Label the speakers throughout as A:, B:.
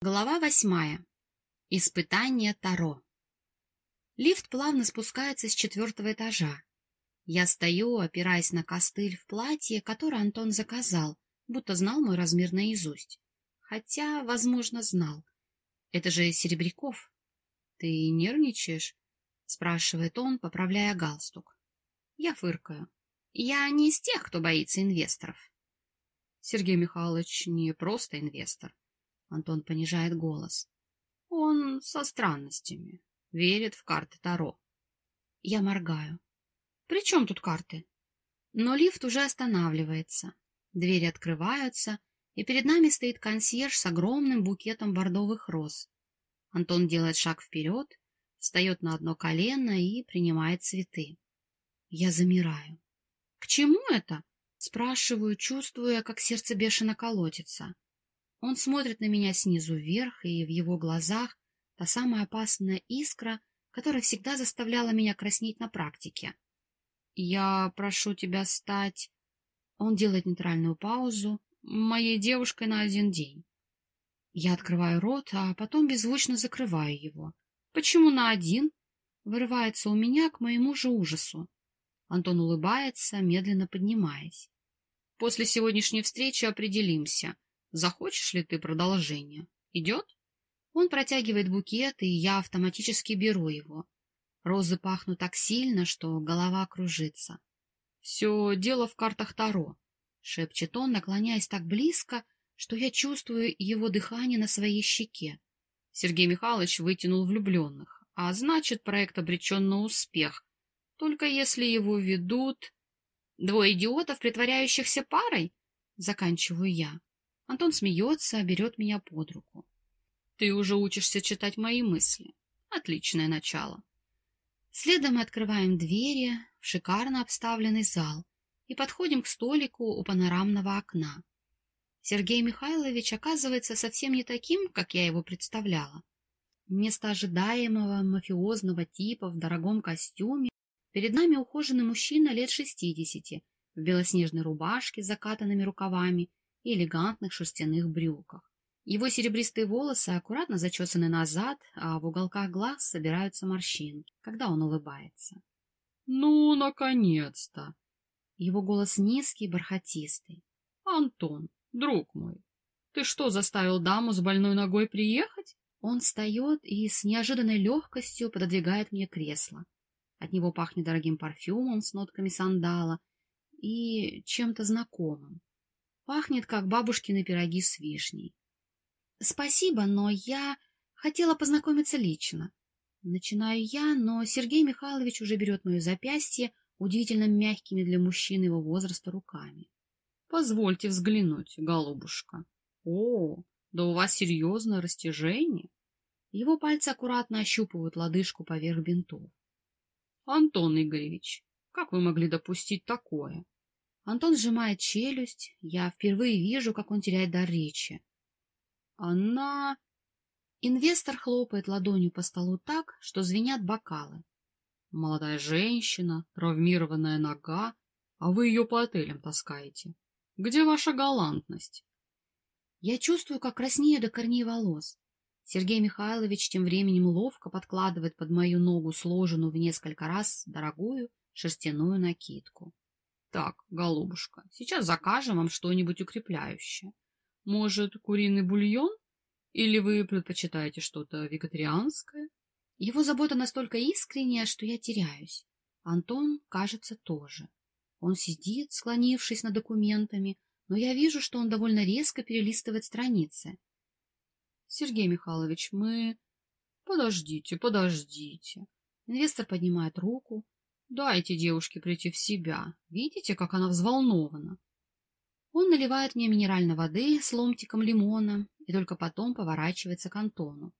A: Глава восьмая. Испытание Таро. Лифт плавно спускается с четвертого этажа. Я стою, опираясь на костыль в платье, которое Антон заказал, будто знал мой размер наизусть. Хотя, возможно, знал. Это же Серебряков. — Ты нервничаешь? — спрашивает он, поправляя галстук. Я фыркаю. Я не из тех, кто боится инвесторов. Сергей Михайлович не просто инвестор. Антон понижает голос. Он со странностями. Верит в карты Таро. Я моргаю. При чем тут карты? Но лифт уже останавливается. Двери открываются, и перед нами стоит консьерж с огромным букетом бордовых роз. Антон делает шаг вперед, встает на одно колено и принимает цветы. Я замираю. — К чему это? — спрашиваю, чувствуя, как сердце бешено колотится. Он смотрит на меня снизу вверх, и в его глазах та самая опасная искра, которая всегда заставляла меня краснеть на практике. «Я прошу тебя стать...» Он делает нейтральную паузу. «Моей девушкой на один день». Я открываю рот, а потом беззвучно закрываю его. «Почему на один?» Вырывается у меня к моему же ужасу. Антон улыбается, медленно поднимаясь. «После сегодняшней встречи определимся». Захочешь ли ты продолжение? Идет? Он протягивает букет, и я автоматически беру его. Розы пахнут так сильно, что голова кружится. Все дело в картах Таро, шепчет он, наклоняясь так близко, что я чувствую его дыхание на своей щеке. Сергей Михайлович вытянул влюбленных, а значит, проект обречен на успех, только если его ведут... Двое идиотов, притворяющихся парой? Заканчиваю я. Антон смеется, берет меня под руку. Ты уже учишься читать мои мысли. Отличное начало. Следом мы открываем двери в шикарно обставленный зал и подходим к столику у панорамного окна. Сергей Михайлович оказывается совсем не таким, как я его представляла. Вместо ожидаемого мафиозного типа в дорогом костюме перед нами ухоженный мужчина лет шестидесяти в белоснежной рубашке с закатанными рукавами и элегантных шерстяных брюках. Его серебристые волосы аккуратно зачесаны назад, а в уголках глаз собираются морщинки, когда он улыбается. — Ну, наконец-то! Его голос низкий, бархатистый. — Антон, друг мой, ты что, заставил даму с больной ногой приехать? Он встает и с неожиданной легкостью пододвигает мне кресло. От него пахнет дорогим парфюмом с нотками сандала и чем-то знакомым. Пахнет, как бабушкины пироги с вишней. Спасибо, но я хотела познакомиться лично. Начинаю я, но Сергей Михайлович уже берет мое запястье удивительно мягкими для мужчины его возраста руками. Позвольте взглянуть, голубушка. О, да у вас серьезное растяжение. Его пальцы аккуратно ощупывают лодыжку поверх бинтов. Антон Игоревич, как вы могли допустить такое? Антон сжимает челюсть. Я впервые вижу, как он теряет дар речи. Она... Инвестор хлопает ладонью по столу так, что звенят бокалы. Молодая женщина, травмированная нога, а вы ее по отелям таскаете. Где ваша галантность? Я чувствую, как краснею до корней волос. Сергей Михайлович тем временем ловко подкладывает под мою ногу сложенную в несколько раз дорогую шерстяную накидку. Так, голубушка, сейчас закажем вам что-нибудь укрепляющее. Может, куриный бульон? Или вы предпочитаете что-то вегетарианское? Его забота настолько искренняя, что я теряюсь. Антон, кажется, тоже. Он сидит, склонившись над документами, но я вижу, что он довольно резко перелистывает страницы. Сергей Михайлович, мы... Подождите, подождите. Инвестор поднимает руку, Дайте девушке прийти в себя. Видите, как она взволнована? Он наливает мне минеральной воды с ломтиком лимона и только потом поворачивается к Антону.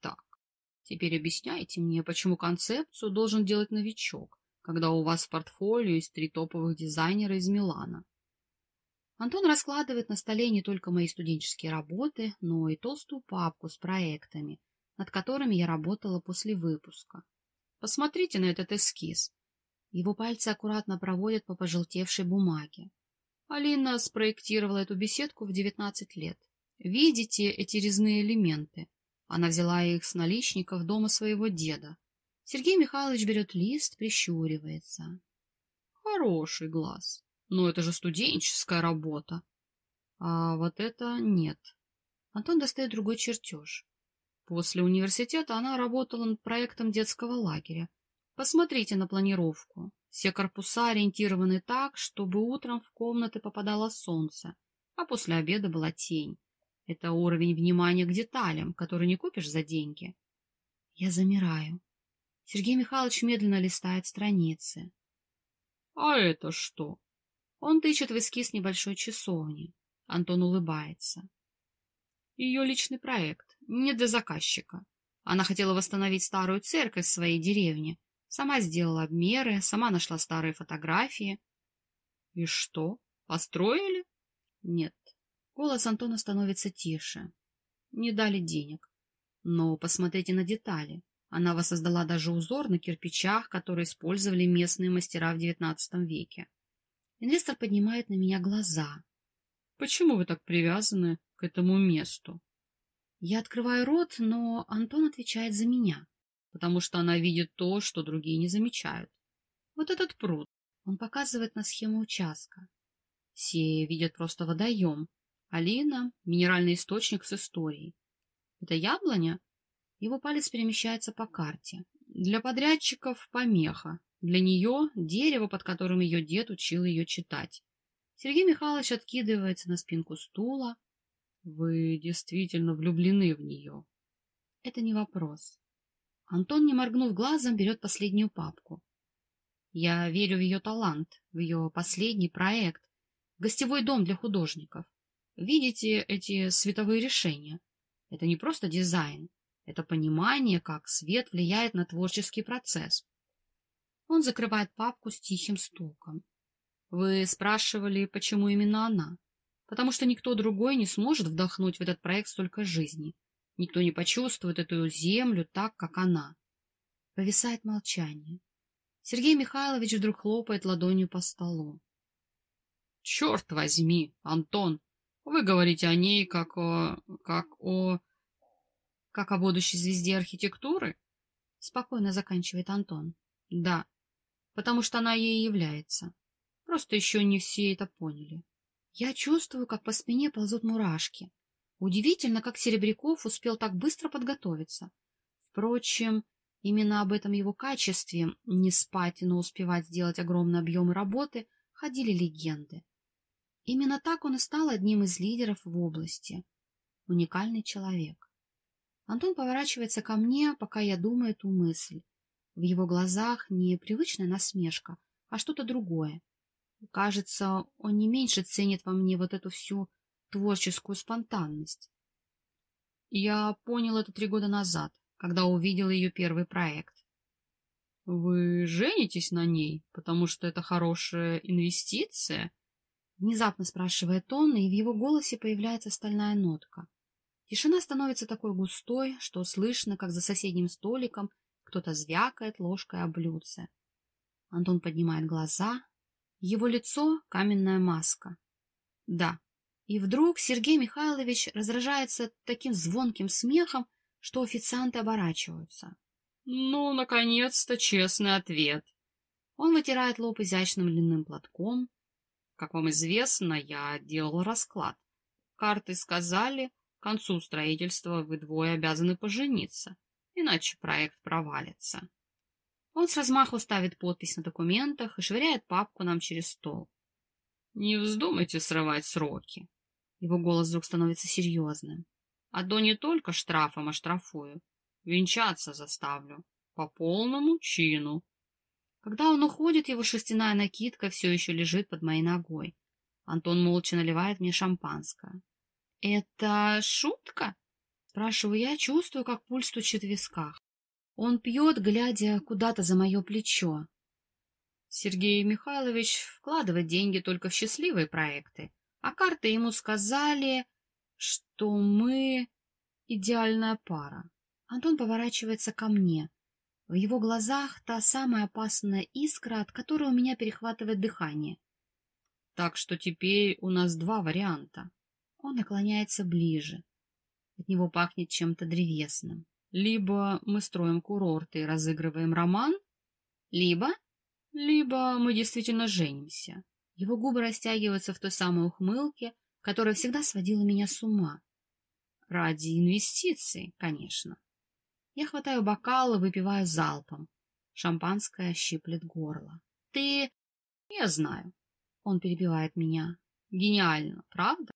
A: Так, теперь объясняйте мне, почему концепцию должен делать новичок, когда у вас в портфолио есть три топовых дизайнера из Милана. Антон раскладывает на столе не только мои студенческие работы, но и толстую папку с проектами, над которыми я работала после выпуска. Посмотрите на этот эскиз. Его пальцы аккуратно проводят по пожелтевшей бумаге. Алина спроектировала эту беседку в девятнадцать лет. Видите эти резные элементы? Она взяла их с наличников дома своего деда. Сергей Михайлович берет лист, прищуривается. Хороший глаз. Но это же студенческая работа. А вот это нет. Антон достает другой чертеж. После университета она работала над проектом детского лагеря. Посмотрите на планировку. Все корпуса ориентированы так, чтобы утром в комнаты попадало солнце, а после обеда была тень. Это уровень внимания к деталям, который не купишь за деньги. Я замираю. Сергей Михайлович медленно листает страницы. — А это что? Он тычет в эскиз небольшой часовни. Антон улыбается. Ее личный проект, не для заказчика. Она хотела восстановить старую церковь в своей деревне. Сама сделала обмеры, сама нашла старые фотографии. — И что, построили? — Нет. Голос Антона становится тише. Не дали денег. Но посмотрите на детали. Она воссоздала даже узор на кирпичах, которые использовали местные мастера в XIX веке. Инвестор поднимает на меня глаза. Почему вы так привязаны к этому месту? Я открываю рот, но Антон отвечает за меня, потому что она видит то, что другие не замечают. Вот этот пруд. Он показывает на схему участка. Все видят просто водоем, Алина — минеральный источник с историей. Это яблоня? Его палец перемещается по карте. Для подрядчиков — помеха. Для нее — дерево, под которым ее дед учил ее читать. Сергей Михайлович откидывается на спинку стула. Вы действительно влюблены в нее. Это не вопрос. Антон, не моргнув глазом, берет последнюю папку. Я верю в ее талант, в ее последний проект. Гостевой дом для художников. Видите эти световые решения? Это не просто дизайн, это понимание, как свет влияет на творческий процесс. Он закрывает папку с тихим стуком. Вы спрашивали, почему именно она? Потому что никто другой не сможет вдохнуть в этот проект столько жизни. Никто не почувствует эту землю так, как она. Повисает молчание. Сергей Михайлович вдруг хлопает ладонью по столу. — Черт возьми, Антон! Вы говорите о ней как о... как о... как о будущей звезде архитектуры? Спокойно заканчивает Антон. Да, потому что она ей является. Просто еще не все это поняли. Я чувствую, как по спине ползут мурашки. Удивительно, как Серебряков успел так быстро подготовиться. Впрочем, именно об этом его качестве, не спать, но успевать сделать огромные объемы работы, ходили легенды. Именно так он и стал одним из лидеров в области. Уникальный человек. Антон поворачивается ко мне, пока я думаю эту мысль. В его глазах не привычная насмешка, а что-то другое. Кажется, он не меньше ценит во мне вот эту всю творческую спонтанность. Я понял это три года назад, когда увидел ее первый проект. Вы женитесь на ней, потому что это хорошая инвестиция? Внезапно спрашивает он, и в его голосе появляется стальная нотка. Тишина становится такой густой, что слышно, как за соседним столиком кто-то звякает ложкой о блюдце. Антон поднимает глаза. Его лицо — каменная маска. Да. И вдруг Сергей Михайлович разражается таким звонким смехом, что официанты оборачиваются. Ну, наконец-то честный ответ. Он вытирает лоб изящным длинным платком, как вам известно, я делал расклад. Карты сказали, к концу строительства вы двое обязаны пожениться, иначе проект провалится. Он с размаху ставит подпись на документах и швыряет папку нам через стол. Не вздумайте срывать сроки. Его голос вдруг становится серьезным. А то не только штрафом оштрафую, венчаться заставлю. По полному чину. Когда он уходит, его шерстяная накидка все еще лежит под моей ногой. Антон молча наливает мне шампанское. — Это шутка? — спрашиваю я, чувствую, как пульс стучит в висках. Он пьет, глядя куда-то за мое плечо. Сергей Михайлович вкладывает деньги только в счастливые проекты, а карты ему сказали, что мы идеальная пара. Антон поворачивается ко мне. В его глазах та самая опасная искра, от которой у меня перехватывает дыхание. Так что теперь у нас два варианта. Он наклоняется ближе. От него пахнет чем-то древесным. Либо мы строим курорт и разыгрываем роман, либо... Либо мы действительно женимся. Его губы растягиваются в той самой ухмылке, которая всегда сводила меня с ума. Ради инвестиций, конечно. Я хватаю бокал и выпиваю залпом. Шампанское щиплет горло. Ты... Я знаю. Он перебивает меня. Гениально, правда?